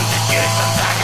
want to get back.